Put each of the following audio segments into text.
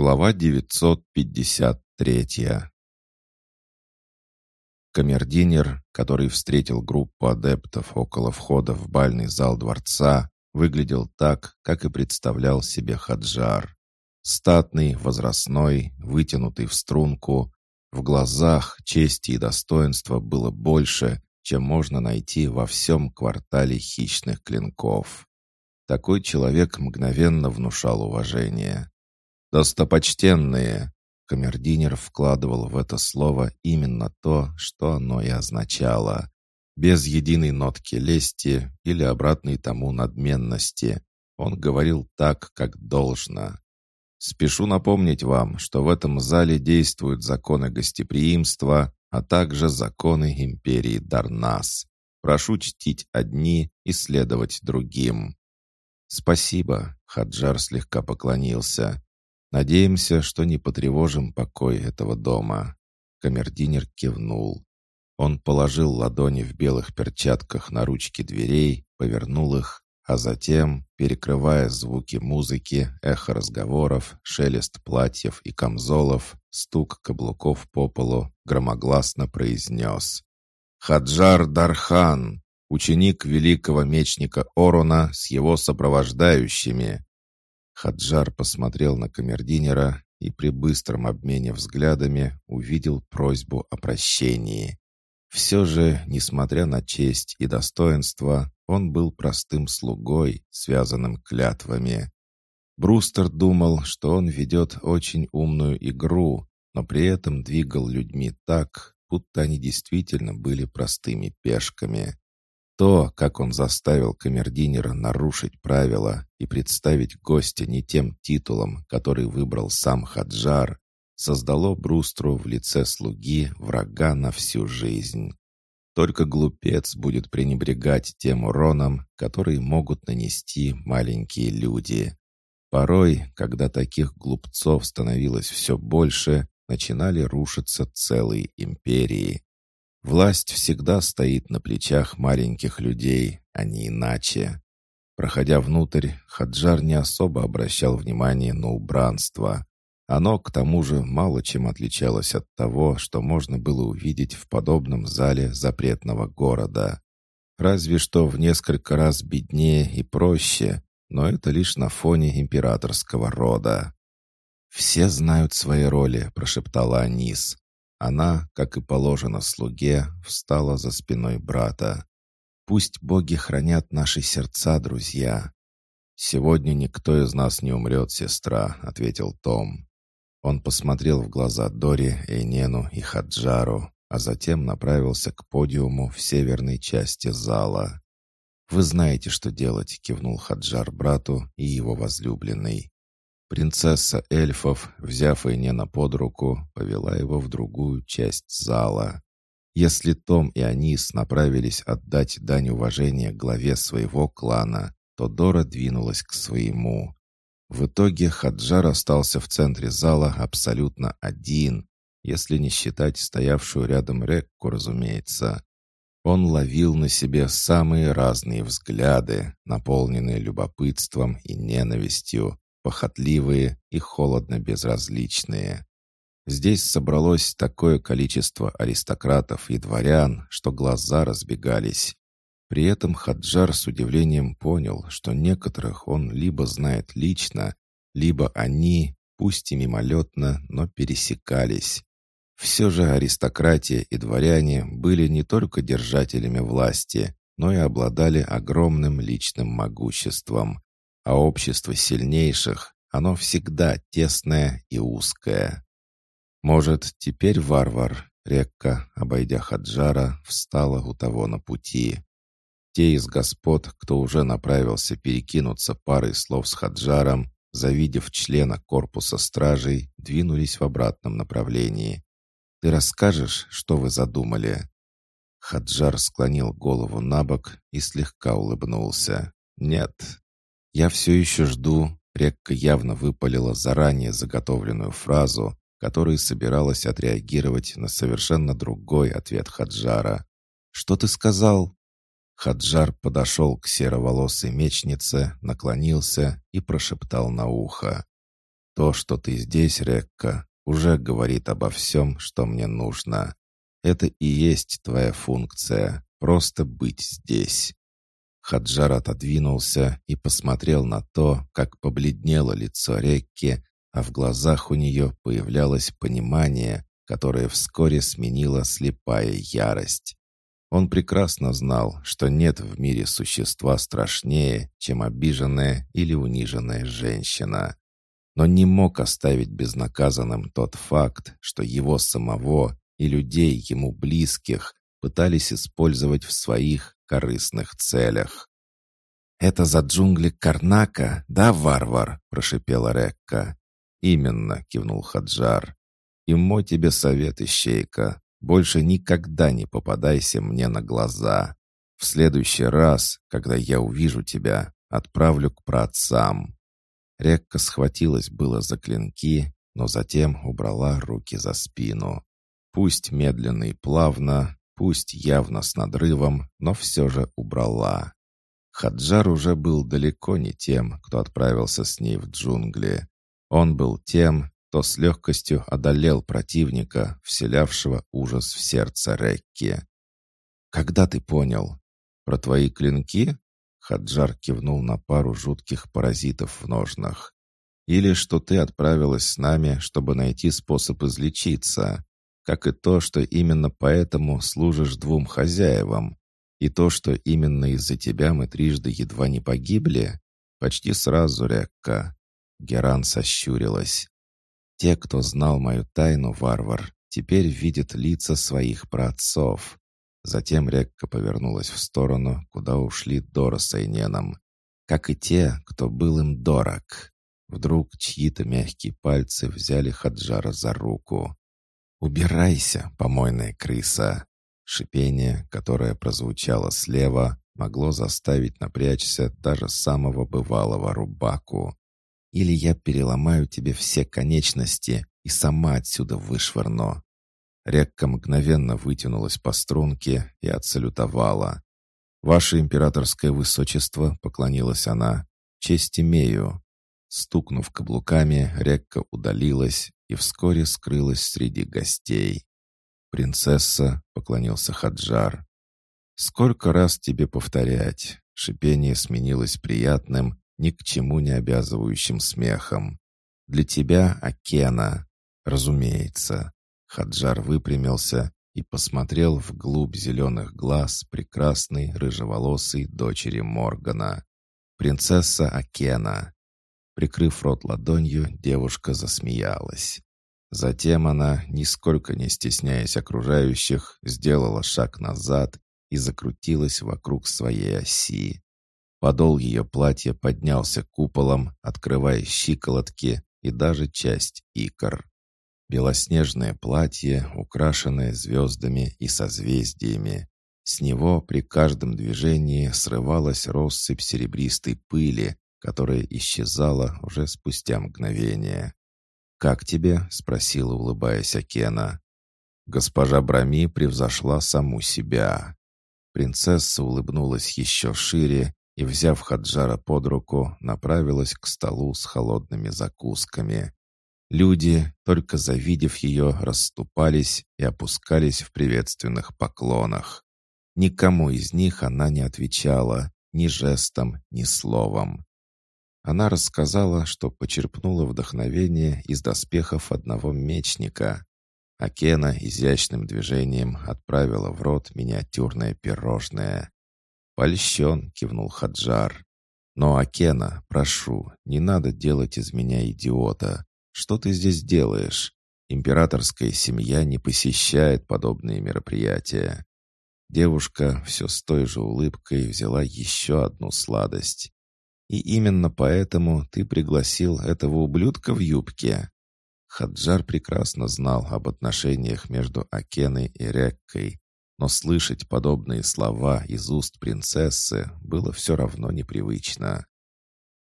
Глава 953 Камердинер, который встретил группу адептов около входа в бальный зал дворца, выглядел так, как и представлял себе Хаджар. Статный, возрастной, вытянутый в струнку. В глазах чести и достоинства было больше, чем можно найти во всем квартале хищных клинков. Такой человек мгновенно внушал уважение. «Достопочтенные!» Камердинер вкладывал в это слово именно то, что оно и означало. Без единой нотки лести или обратной тому надменности. Он говорил так, как должно. Спешу напомнить вам, что в этом зале действуют законы гостеприимства, а также законы империи Дарнас. Прошу чтить одни и следовать другим». «Спасибо», — Хаджар слегка поклонился. «Надеемся, что не потревожим покой этого дома». Камердинер кивнул. Он положил ладони в белых перчатках на ручки дверей, повернул их а затем, перекрывая звуки музыки, эхо разговоров, шелест платьев и камзолов, стук каблуков по полу, громогласно произнес «Хаджар Дархан, ученик великого мечника Оруна с его сопровождающими». Хаджар посмотрел на камердинера и при быстром обмене взглядами увидел просьбу о прощении. Все же, несмотря на честь и достоинство, он был простым слугой, связанным клятвами. Брустер думал, что он ведет очень умную игру, но при этом двигал людьми так, будто они действительно были простыми пешками. То, как он заставил камердинера нарушить правила и представить гостя не тем титулом, который выбрал сам Хаджар, создало Брустру в лице слуги врага на всю жизнь. Только глупец будет пренебрегать тем уроном, который могут нанести маленькие люди. Порой, когда таких глупцов становилось все больше, начинали рушиться целые империи. Власть всегда стоит на плечах маленьких людей, а не иначе. Проходя внутрь, Хаджар не особо обращал внимание на убранство. Оно, к тому же, мало чем отличалось от того, что можно было увидеть в подобном зале запретного города. Разве что в несколько раз беднее и проще, но это лишь на фоне императорского рода. «Все знают свои роли», — прошептала Анис. Она, как и положено слуге, встала за спиной брата. «Пусть боги хранят наши сердца, друзья». «Сегодня никто из нас не умрет, сестра», — ответил Том. Он посмотрел в глаза Дори, Эйнену и Хаджару, а затем направился к подиуму в северной части зала. «Вы знаете, что делать», — кивнул Хаджар брату и его возлюбленной. Принцесса эльфов, взяв Эйнена под руку, повела его в другую часть зала. Если Том и Анис направились отдать дань уважения главе своего клана, то Дора двинулась к своему. В итоге Хаджар остался в центре зала абсолютно один, если не считать стоявшую рядом Рекку, разумеется. Он ловил на себе самые разные взгляды, наполненные любопытством и ненавистью, похотливые и холодно безразличные. Здесь собралось такое количество аристократов и дворян, что глаза разбегались. При этом Хаджар с удивлением понял, что некоторых он либо знает лично, либо они, пусть и мимолетно, но пересекались. Все же аристократия и дворяне были не только держателями власти, но и обладали огромным личным могуществом. А общество сильнейших, оно всегда тесное и узкое. Может, теперь варвар, Рекка, обойдя Хаджара, встала у того на пути. Те из господ, кто уже направился перекинуться парой слов с Хаджаром, завидев члена корпуса стражей, двинулись в обратном направлении. «Ты расскажешь, что вы задумали?» Хаджар склонил голову на бок и слегка улыбнулся. «Нет, я все еще жду». Рекка явно выпалила заранее заготовленную фразу, которой собиралась отреагировать на совершенно другой ответ Хаджара. «Что ты сказал?» Хаджар подошел к сероволосой мечнице, наклонился и прошептал на ухо. То, что ты здесь, Рекка, уже говорит обо всем, что мне нужно. Это и есть твоя функция — просто быть здесь». Хаджар отодвинулся и посмотрел на то, как побледнело лицо Рекки, а в глазах у нее появлялось понимание, которое вскоре сменило слепая ярость. Он прекрасно знал, что нет в мире существа страшнее, чем обиженная или униженная женщина. Но не мог оставить безнаказанным тот факт, что его самого и людей ему близких пытались использовать в своих корыстных целях. «Это за джунгли Карнака, да, варвар?» — прошипела Рекка. «Именно», — кивнул Хаджар. «И мой тебе совет, Ищейка, больше никогда не попадайся мне на глаза. В следующий раз, когда я увижу тебя, отправлю к праотцам». Рекка схватилась было за клинки, но затем убрала руки за спину. Пусть медленно и плавно, пусть явно с надрывом, но все же убрала. Хаджар уже был далеко не тем, кто отправился с ней в джунгли. Он был тем, кто с легкостью одолел противника, вселявшего ужас в сердце Рекки. «Когда ты понял? Про твои клинки?» Хаджар кивнул на пару жутких паразитов в ножнах. «Или что ты отправилась с нами, чтобы найти способ излечиться, как и то, что именно поэтому служишь двум хозяевам, и то, что именно из-за тебя мы трижды едва не погибли? Почти сразу, Рекка». Геран сощурилась. Те, кто знал мою тайну, варвар, теперь видят лица своих праотцов. Затем Рекка повернулась в сторону, куда ушли Дора с Айненом. Как и те, кто был им дорог. Вдруг чьи-то мягкие пальцы взяли Хаджара за руку. «Убирайся, помойная крыса!» Шипение, которое прозвучало слева, могло заставить напрячься даже самого бывалого рубаку. Или я переломаю тебе все конечности и сама отсюда вышвырну». Рекка мгновенно вытянулась по струнке и отсалютовала. «Ваше императорское высочество», — поклонилась она, — «честь имею». Стукнув каблуками, Рекка удалилась и вскоре скрылась среди гостей. «Принцесса», — поклонился Хаджар, — «сколько раз тебе повторять?» Шипение сменилось приятным, ни к чему не обязывающим смехом. «Для тебя, Акена, разумеется». Хаджар выпрямился и посмотрел вглубь зеленых глаз прекрасной рыжеволосой дочери Моргана. «Принцесса Акена». Прикрыв рот ладонью, девушка засмеялась. Затем она, нисколько не стесняясь окружающих, сделала шаг назад и закрутилась вокруг своей оси. Подол ее платья поднялся куполом, открывая щиколотки и даже часть икр. Белоснежное платье, украшенное звездами и созвездиями. С него при каждом движении срывалась россыпь серебристой пыли, которая исчезала уже спустя мгновение. «Как тебе?» — спросила, улыбаясь Акена. Госпожа Брами превзошла саму себя. Принцесса улыбнулась еще шире и, взяв Хаджара под руку, направилась к столу с холодными закусками. Люди, только завидев ее, расступались и опускались в приветственных поклонах. Никому из них она не отвечала ни жестом, ни словом. Она рассказала, что почерпнула вдохновение из доспехов одного мечника. а Кена изящным движением отправила в рот миниатюрное пирожное. «Польщен», — кивнул Хаджар. «Но, Акена, прошу, не надо делать из меня идиота. Что ты здесь делаешь? Императорская семья не посещает подобные мероприятия». Девушка все с той же улыбкой взяла еще одну сладость. «И именно поэтому ты пригласил этого ублюдка в юбке?» Хаджар прекрасно знал об отношениях между Акеной и Реккой, но слышать подобные слова из уст принцессы было все равно непривычно.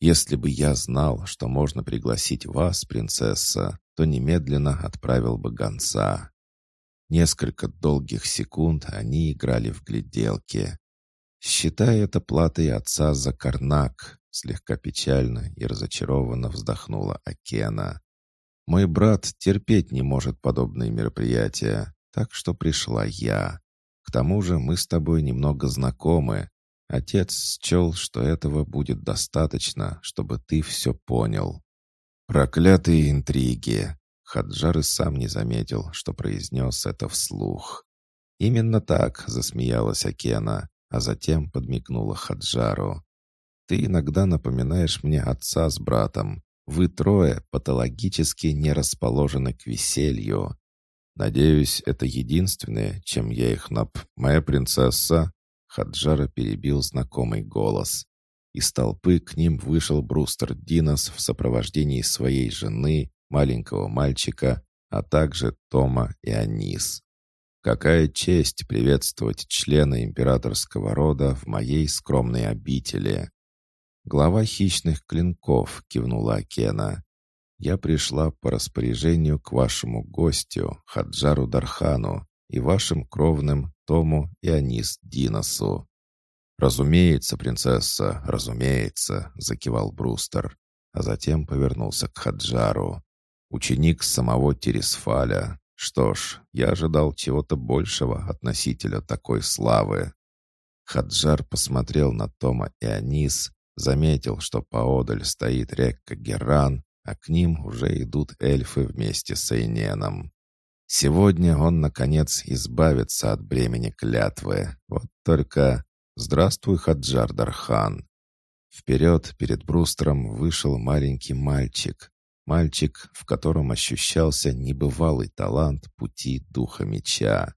«Если бы я знал, что можно пригласить вас, принцесса, то немедленно отправил бы гонца». Несколько долгих секунд они играли в гляделки. «Считай это платой отца за карнак», слегка печально и разочарованно вздохнула Акена. Мой брат терпеть не может подобные мероприятия, так что пришла я. К тому же мы с тобой немного знакомы. Отец счел, что этого будет достаточно, чтобы ты все понял. Проклятые интриги. Хаджар и сам не заметил, что произнес это вслух. «Именно так», — засмеялась Акена, а затем подмигнула Хаджару. «Ты иногда напоминаешь мне отца с братом. Вы трое патологически не расположены к веселью. Надеюсь, это единственное, чем я их нап... Моя принцесса...» Хаджара перебил знакомый голос. Из толпы к ним вышел Брустер Динос в сопровождении своей жены, маленького мальчика, а также Тома и Анис. Какая честь приветствовать члена императорского рода в моей скромной обители. Глава хищных клинков кивнула Акена. Я пришла по распоряжению к вашему гостю, Хаджару Дархану, и вашим кровным Тому и Анис Диносу. «Разумеется, принцесса, разумеется», — закивал Брустер, а затем повернулся к Хаджару. «Ученик самого Тересфаля, что ж, я ожидал чего-то большего от носителя такой славы. Хаджар посмотрел на Тома и Анис, заметил, что поодаль стоит Рекка Геран, а к ним уже идут эльфы вместе с Эйненом. Сегодня он, наконец, избавится от бремени клятвы. Вот только... Здравствуй, Хаджар Дархан. Вперед перед Брустером вышел маленький мальчик, Мальчик, в котором ощущался небывалый талант пути духа меча.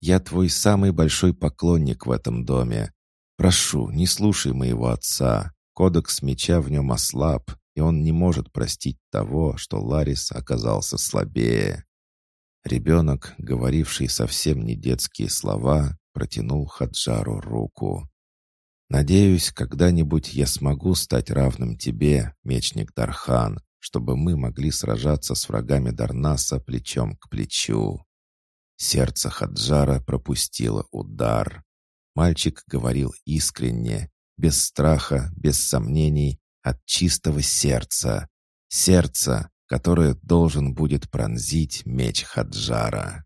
«Я твой самый большой поклонник в этом доме. Прошу, не слушай моего отца. Кодекс меча в нем ослаб, и он не может простить того, что Ларис оказался слабее». Ребенок, говоривший совсем не детские слова, протянул Хаджару руку. «Надеюсь, когда-нибудь я смогу стать равным тебе, мечник Дархан, чтобы мы могли сражаться с врагами Дарнаса плечом к плечу. Сердце Хаджара пропустило удар. Мальчик говорил искренне, без страха, без сомнений, от чистого сердца. Сердца, которое должен будет пронзить меч Хаджара.